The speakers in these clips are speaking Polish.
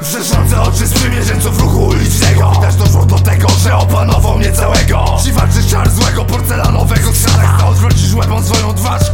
Wrzeszczące oczy sprzymierzę co w ruchu ulicznego. Też doszło do tego, że opanował mnie całego. Dziwaczy czar złego porcelanowego krzana. Odwrócisz łebą swoją twarz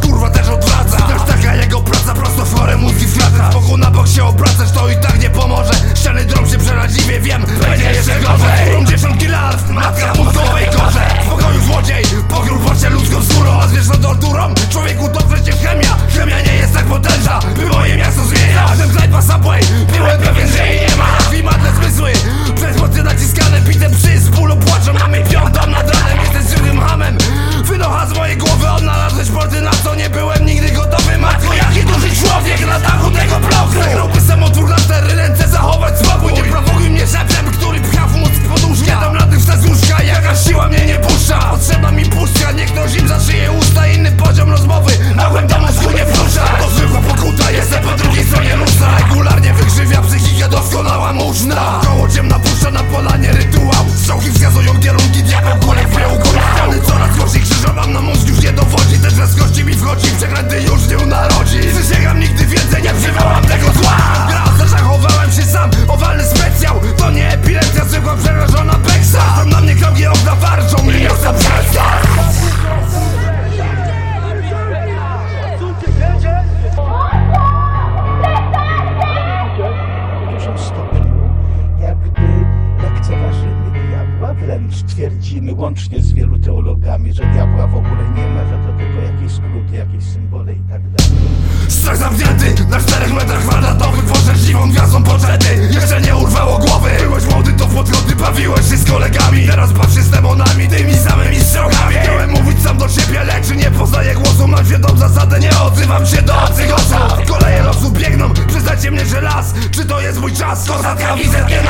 twierdzimy łącznie z wielu teologami, że diabła w ogóle nie ma, że to tylko jakieś skróty, jakieś symbole i tak dalej. Strach zamknięty na czterech metrach kwadratowych pod żywą gwiazdą poczety. Jeszcze nie urwało głowy. Byłeś młody to płotkotny, bawiłeś się z kolegami. Teraz baw się z demonami, tymi samymi strzałkami Chciałem mówić sam do siebie, lecz nie poznaję głosu Mam świadomą zasadę, nie odzywam się do obcych Koleje losu biegną, przyznajcie mnie, że las. Czy to jest mój czas? Kosatka widzę, nie